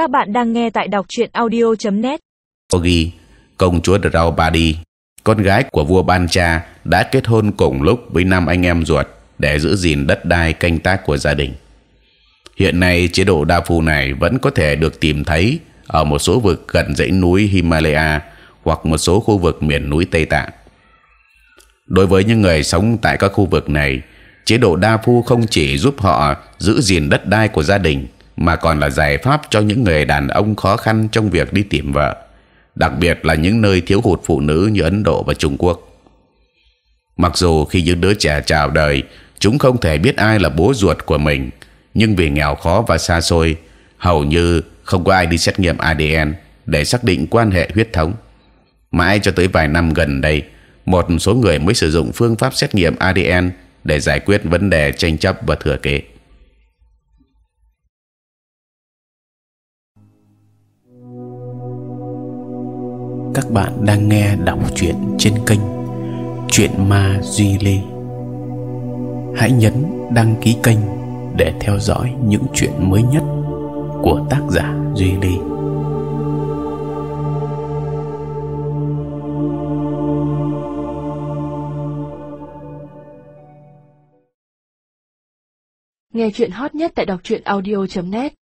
Các bạn đang nghe tại đọc truyện audio.net. Ogi, công chúa Draupadi, con gái của vua Ban Cha đã kết hôn cùng lúc với năm anh em ruột để giữ gìn đất đai canh tác của gia đình. Hiện nay chế độ đa phu này vẫn có thể được tìm thấy ở một số vực gần dãy núi Himalaya hoặc một số khu vực miền núi Tây Tạng. Đối với những người sống tại các khu vực này, chế độ đa phu không chỉ giúp họ giữ gìn đất đai của gia đình mà còn là giải pháp cho những người đàn ông khó khăn trong việc đi tìm vợ, đặc biệt là những nơi thiếu hụt phụ nữ như Ấn Độ và Trung Quốc. Mặc dù khi những đứa trẻ chào đời, chúng không thể biết ai là bố ruột của mình, nhưng vì nghèo khó và xa xôi, hầu như không có ai đi xét nghiệm ADN để xác định quan hệ huyết thống. Mãi cho tới vài năm gần đây, một số người mới sử dụng phương pháp xét nghiệm ADN để giải quyết vấn đề tranh chấp và thừa kế. Các bạn đang nghe đọc truyện trên kênh Chuyện Ma Duy Lê. Hãy nhấn đăng ký kênh để theo dõi những chuyện mới nhất của tác giả Duy Lê. Nghe chuyện hot nhất tại đọc truyện audio.net.